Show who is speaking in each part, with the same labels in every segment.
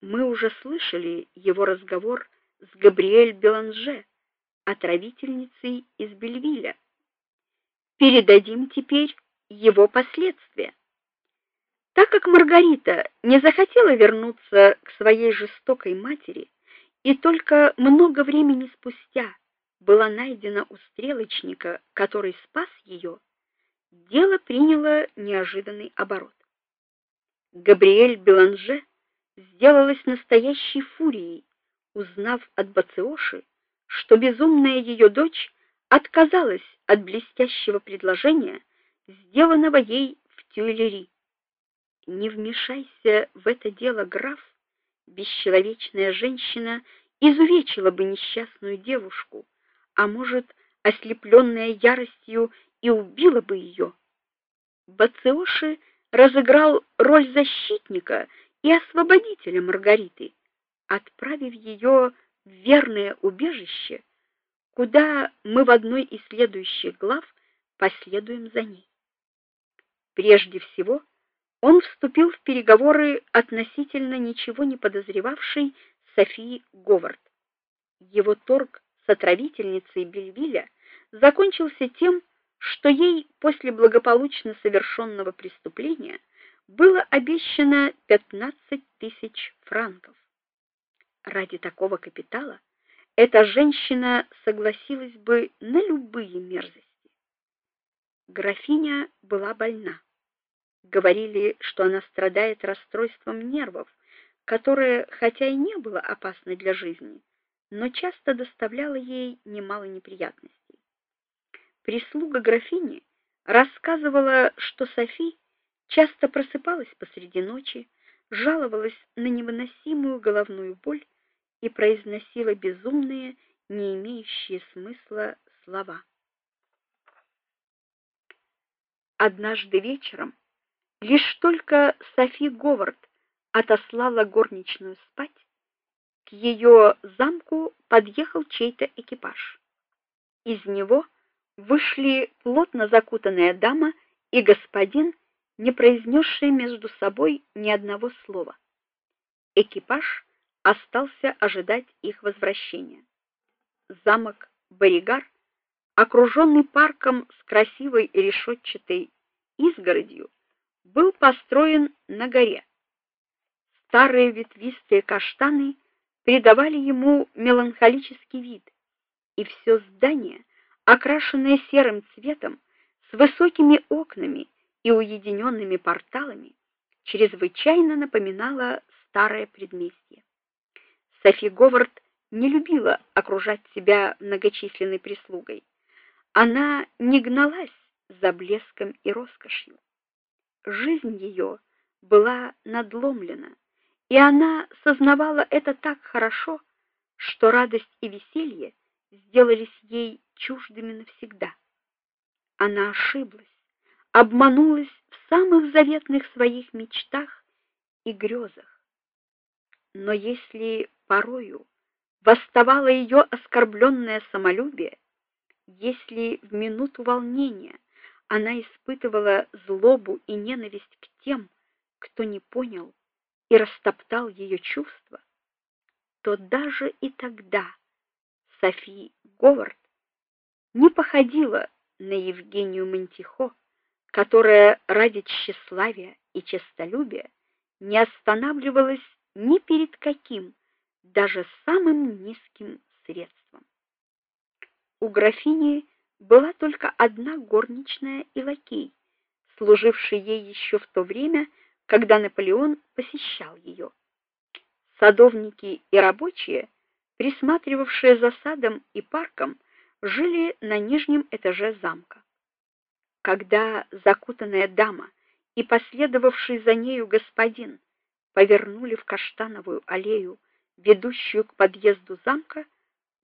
Speaker 1: Мы уже слышали его разговор с Габриэль Беланже, отравительницей из Бельвиля. Передадим теперь его последствия. Так как Маргарита не захотела вернуться к своей жестокой матери и только много времени спустя была найдена у стрелочника, который спас ее, дело приняло неожиданный оборот. Габриэль Беланже сделалась настоящей фурией, узнав от Бациоши, что безумная ее дочь отказалась от блестящего предложения, сделанного ей в Тюильри. Не вмешайся в это дело, граф, бесчеловечная женщина изувечила бы несчастную девушку, а может, ослепленная яростью и убила бы ее. Бациоши разыграл роль защитника и освободителя Маргариты, отправив ее в верное убежище, куда мы в одной из следующих глав последуем за ней. Прежде всего, он вступил в переговоры относительно ничего не подозревавшей Софии Говард. Его торг с отравительницей Бельвиля закончился тем, что ей после благополучно совершенного преступления было обещано 15 тысяч франков. Ради такого капитала эта женщина согласилась бы на любые мерзости. Графиня была больна. Говорили, что она страдает расстройством нервов, которое, хотя и не было опасно для жизни, но часто доставляло ей немало неприятностей. Прислуга графини рассказывала, что Софи часто просыпалась посреди ночи, жаловалась на невыносимую головную боль и произносила безумные, не имеющие смысла слова. Однажды вечером, лишь только Софи Говард отослала горничную спать, к ее замку подъехал чей-то экипаж. Из него вышли плотно закутанная дама и господин, не произнесшие между собой ни одного слова. Экипаж остался ожидать их возвращения. Замок Боригар, окруженный парком с красивой решетчатой изгородью, был построен на горе. Старые ветвистые каштаны придавали ему меланхолический вид, и все здание окрашенная серым цветом, с высокими окнами и уединенными порталами, чрезвычайно напоминала старое предместье. Софи Говард не любила окружать себя многочисленной прислугой. Она не гналась за блеском и роскошью. Жизнь ее была надломлена, и она сознавала это так хорошо, что радость и веселье сделались ей чуждыми навсегда. Она ошиблась, обманулась в самых заветных своих мечтах и грезах. Но если порою восставало ее оскорбленное самолюбие, если в минуту волнения она испытывала злобу и ненависть к тем, кто не понял и растоптал ее чувства, то даже и тогда Софи Говард не походила на Евгению Монтихо, которая ради тщеславия и честолюбия не останавливалась ни перед каким, даже самым низким средством. У графини была только одна горничная и лакей, служивший ей еще в то время, когда Наполеон посещал ее. Садовники и рабочие, присматривавшие за садом и парком, жили на нижнем этаже замка. Когда закутанная дама и последовавший за нею господин повернули в каштановую аллею, ведущую к подъезду замка,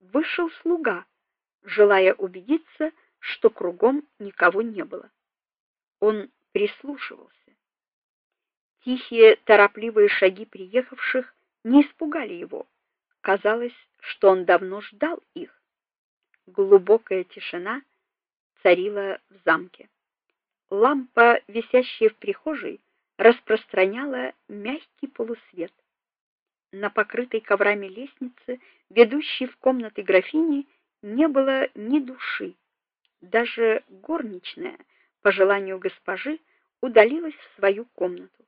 Speaker 1: вышел слуга, желая убедиться, что кругом никого не было. Он прислушивался. Тихие, торопливые шаги приехавших не испугали его. Казалось, что он давно ждал их. Глубокая тишина царила в замке. Лампа, висящая в прихожей, распространяла мягкий полусвет. На покрытой коврами лестнице, ведущей в комнаты графини, не было ни души. Даже горничная, по желанию госпожи, удалилась в свою комнату.